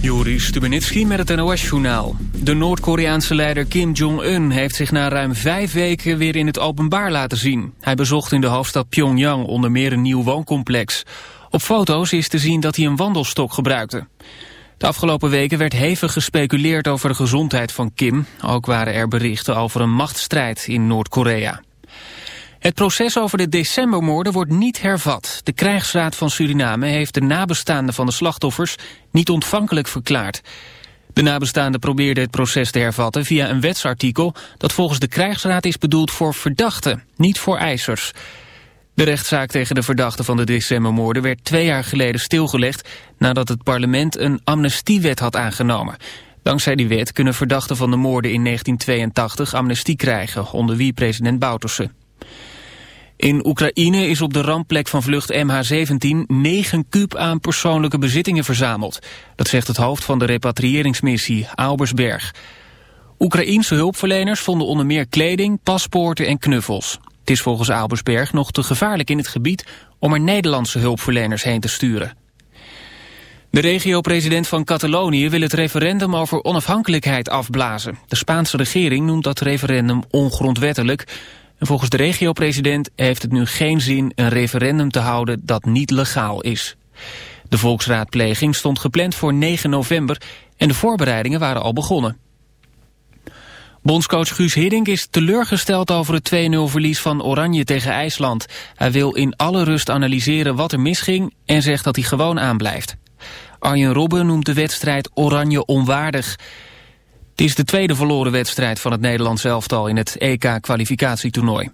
Joris Stubenitski met het NOS-journaal. De Noord-Koreaanse leider Kim Jong-un heeft zich na ruim vijf weken weer in het openbaar laten zien. Hij bezocht in de hoofdstad Pyongyang onder meer een nieuw wooncomplex. Op foto's is te zien dat hij een wandelstok gebruikte. De afgelopen weken werd hevig gespeculeerd over de gezondheid van Kim. Ook waren er berichten over een machtsstrijd in Noord-Korea. Het proces over de decembermoorden wordt niet hervat. De krijgsraad van Suriname heeft de nabestaanden van de slachtoffers niet ontvankelijk verklaard. De nabestaanden probeerden het proces te hervatten via een wetsartikel dat volgens de krijgsraad is bedoeld voor verdachten, niet voor eisers. De rechtszaak tegen de verdachten van de decembermoorden werd twee jaar geleden stilgelegd nadat het parlement een amnestiewet had aangenomen. Dankzij die wet kunnen verdachten van de moorden in 1982 amnestie krijgen, onder wie president Bouterse. In Oekraïne is op de rampplek van vlucht MH17 9 kuub aan persoonlijke bezittingen verzameld. Dat zegt het hoofd van de repatriëringsmissie, Albersberg. Oekraïense hulpverleners vonden onder meer kleding, paspoorten en knuffels. Het is volgens Albersberg nog te gevaarlijk in het gebied om er Nederlandse hulpverleners heen te sturen. De regio-president van Catalonië wil het referendum over onafhankelijkheid afblazen. De Spaanse regering noemt dat referendum ongrondwettelijk volgens de regio-president heeft het nu geen zin een referendum te houden dat niet legaal is. De volksraadpleging stond gepland voor 9 november en de voorbereidingen waren al begonnen. Bondscoach Guus Hiddink is teleurgesteld over het 2-0 verlies van Oranje tegen IJsland. Hij wil in alle rust analyseren wat er misging en zegt dat hij gewoon aanblijft. Arjen Robben noemt de wedstrijd Oranje onwaardig. Het is de tweede verloren wedstrijd van het Nederlands elftal in het EK-kwalificatietoernooi.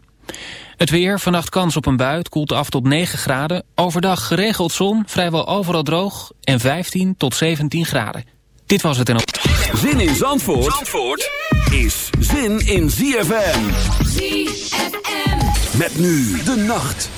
Het weer, vannacht kans op een bui, het koelt af tot 9 graden. Overdag geregeld zon, vrijwel overal droog en 15 tot 17 graden. Dit was het en op. Zin in Zandvoort, Zandvoort is zin in ZFM. ZFM. Met nu de nacht.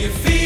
you feel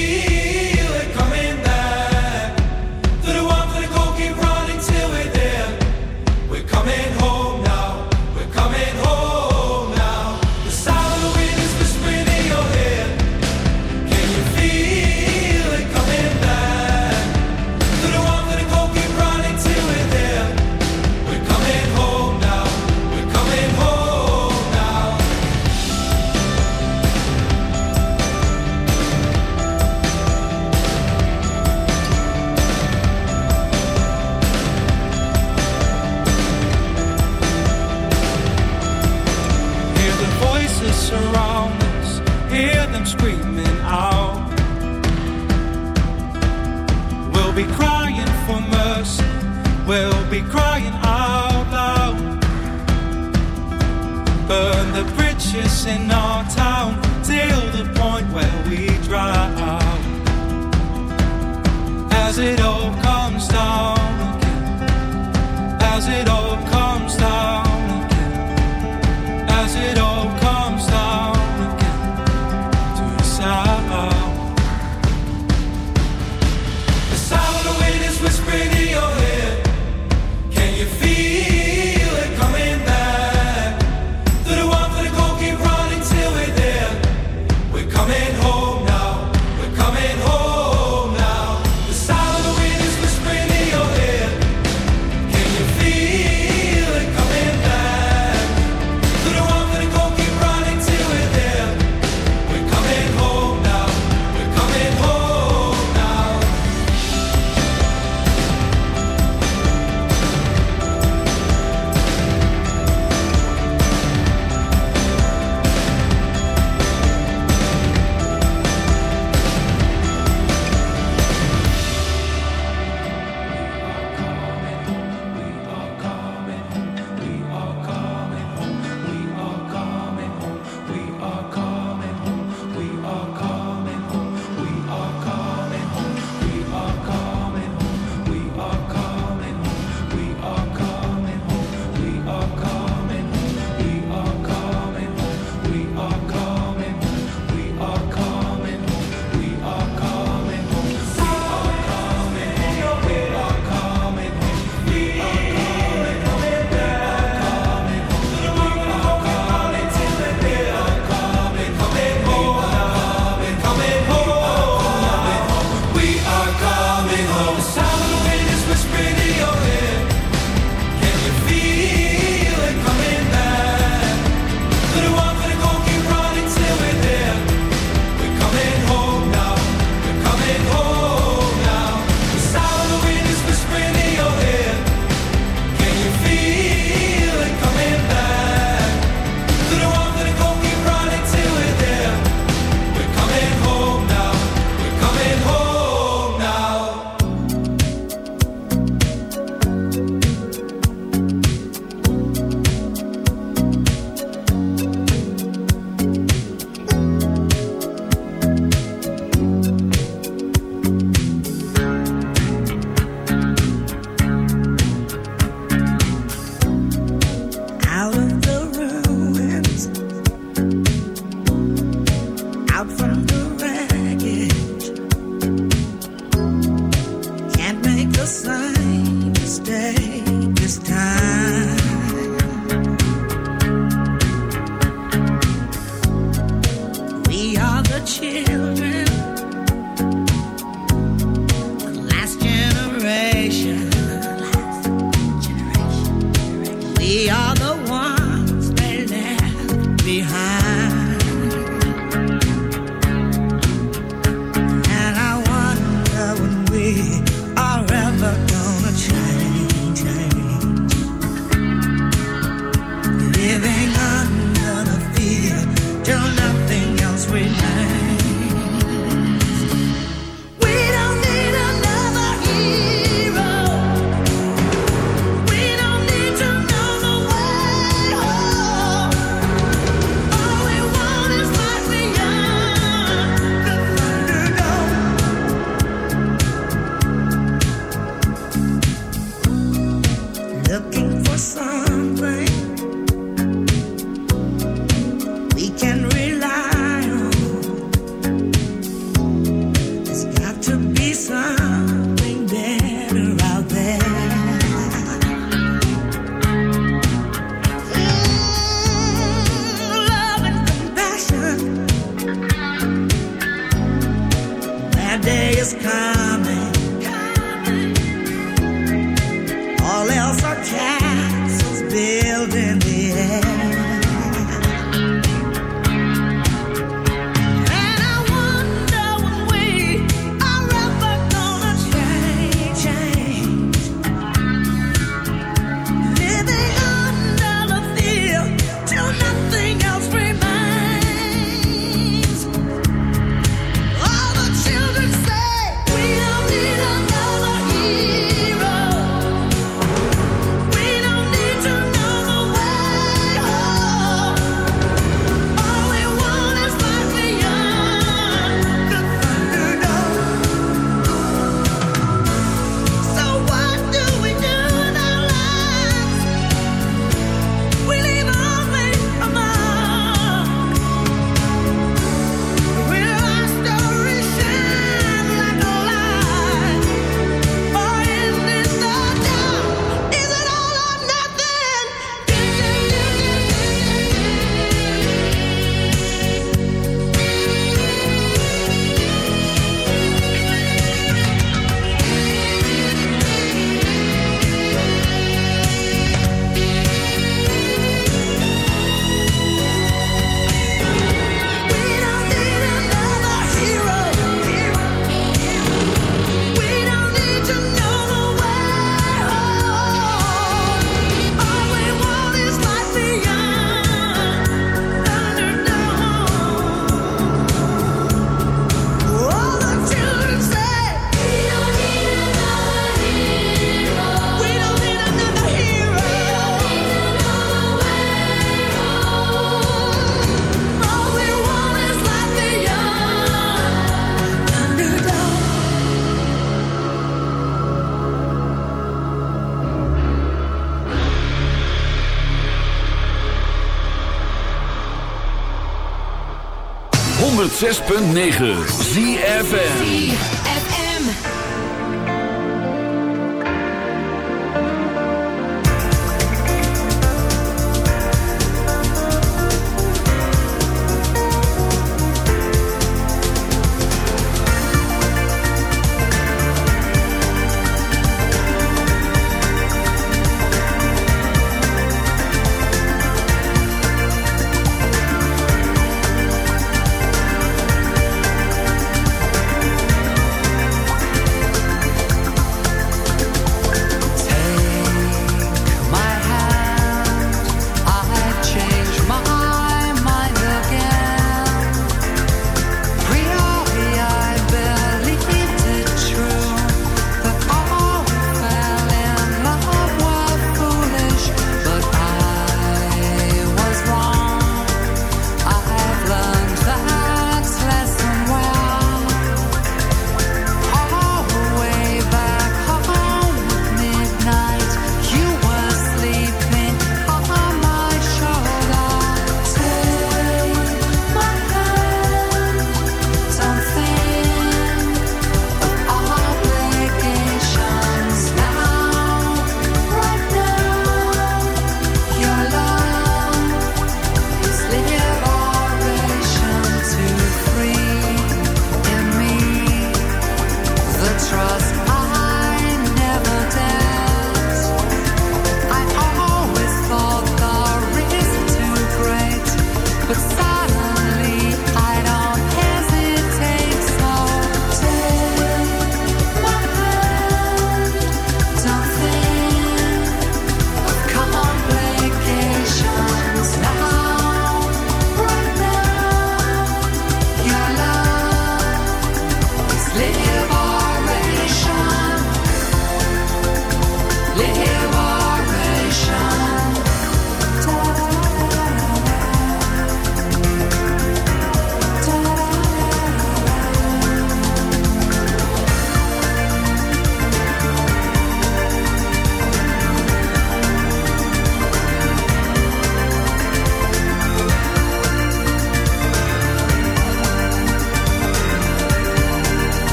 6.9 ZFN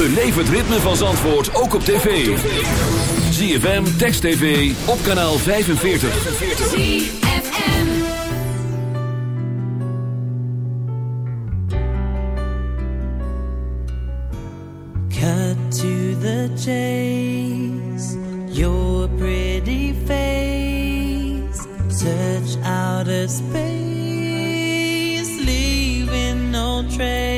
Beleef het ritme van Zandvoort ook op tv. ZFM, Text TV, op kanaal 45. Cut to the chase Your pretty face Search outer space Leaving no trace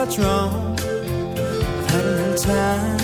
what's wrong. I've had a little time,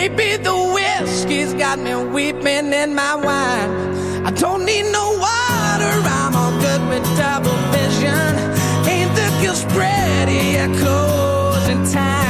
Maybe the whiskey's got me weeping in my wine. I don't need no water, I'm all good with double vision. Ain't the girl pretty at closing time?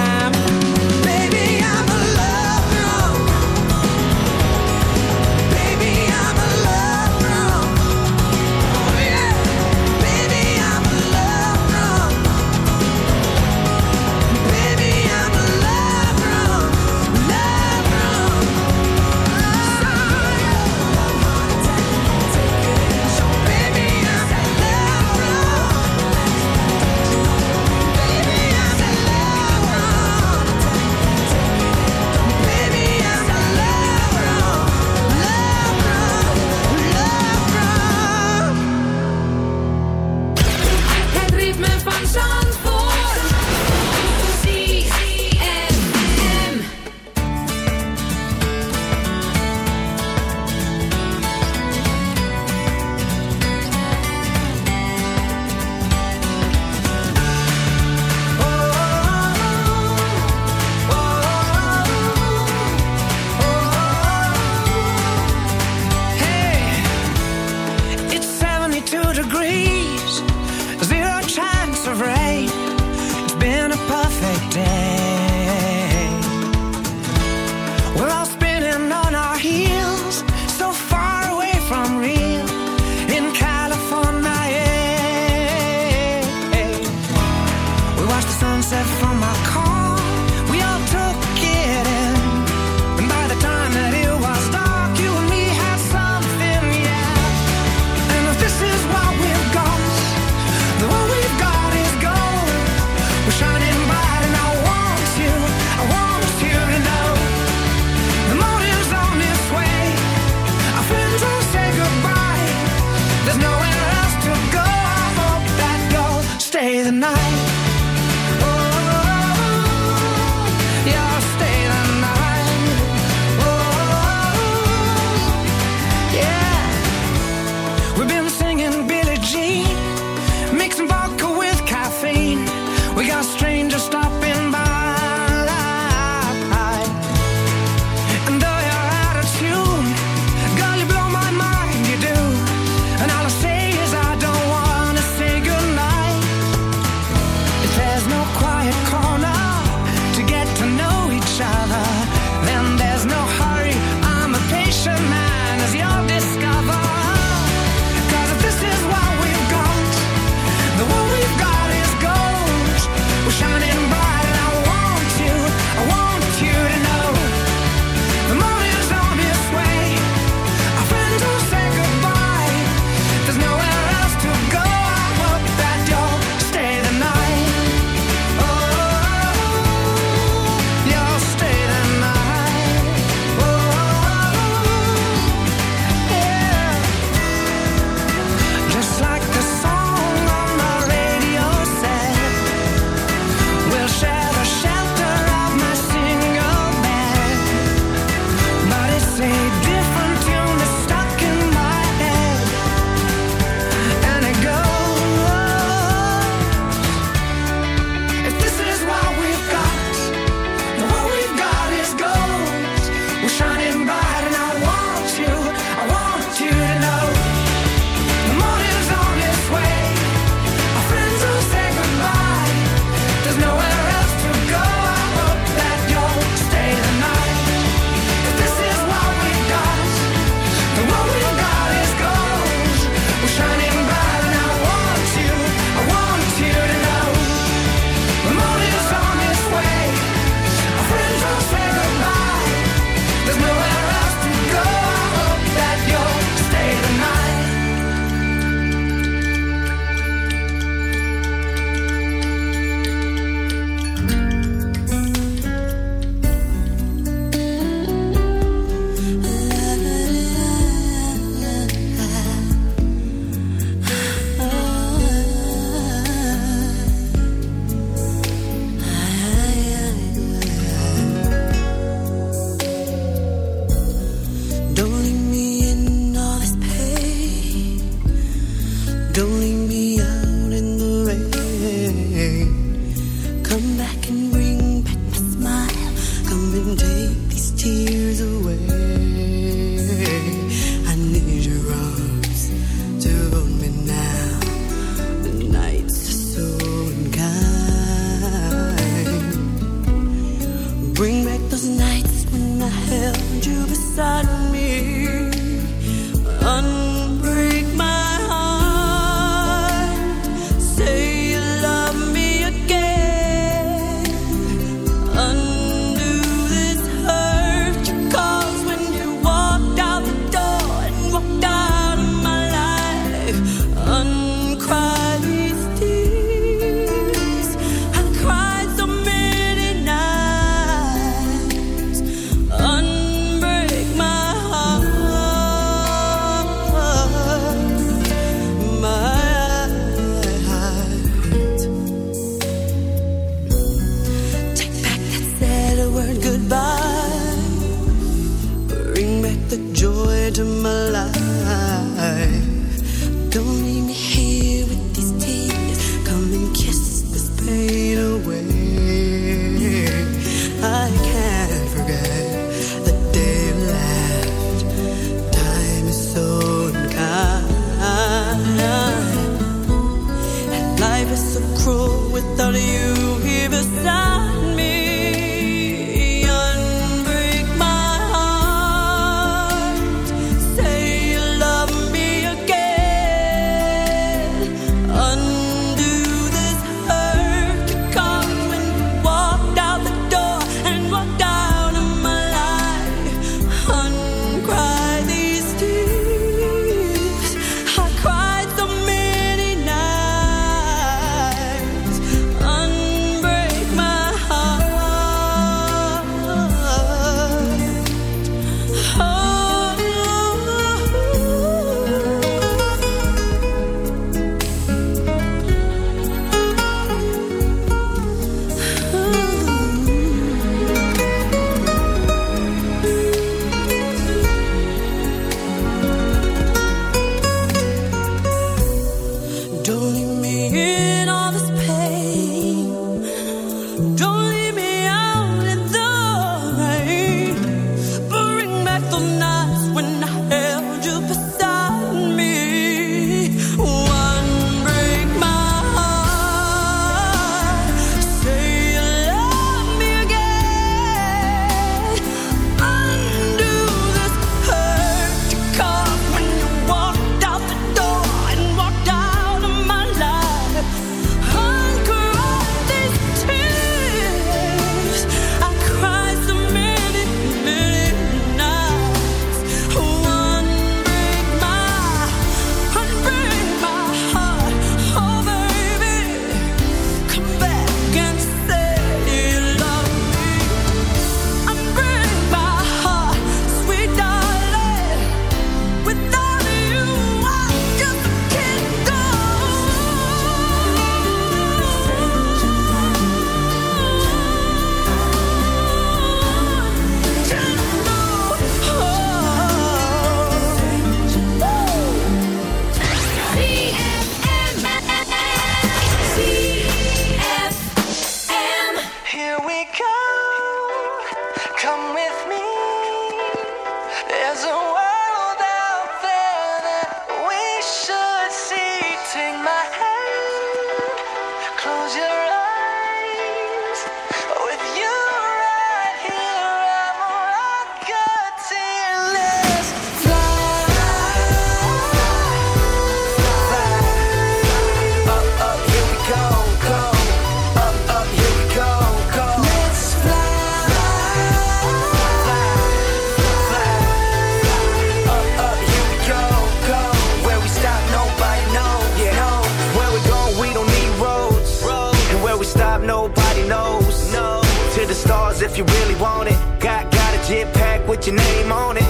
put your name on it.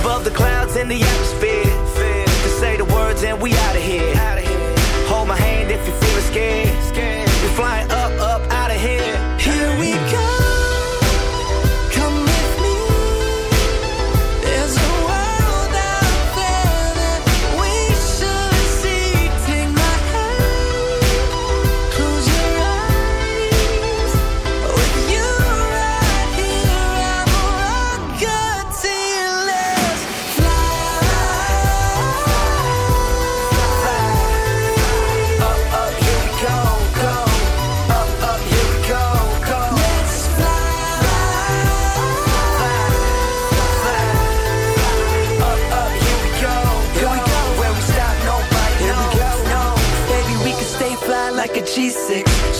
Above the clouds in the atmosphere. Just say the words and we out of here. Hold my hand if you're feeling scared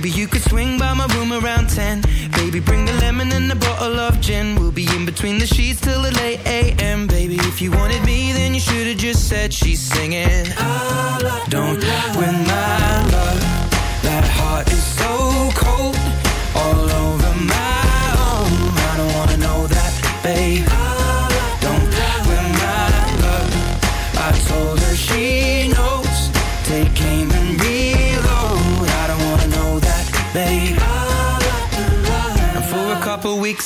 Maybe you could swing by my room around 10. Baby, bring the lemon and a bottle of gin. We'll be in between the sheets till the late AM. Baby, if you wanted me, then you should have just said she's singing. I Don't win my love. That heart is so cold. All over my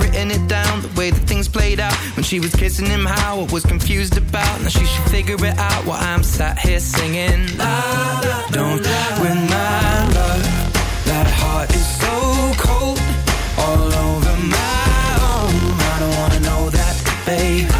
written it down the way that things played out. When she was kissing him, how I was confused about. Now she should figure it out while I'm sat here singing. La, la, don't win my love. That heart is so cold. All over my own. I don't wanna know that, babe.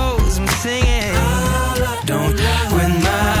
I'm singing. Don't win my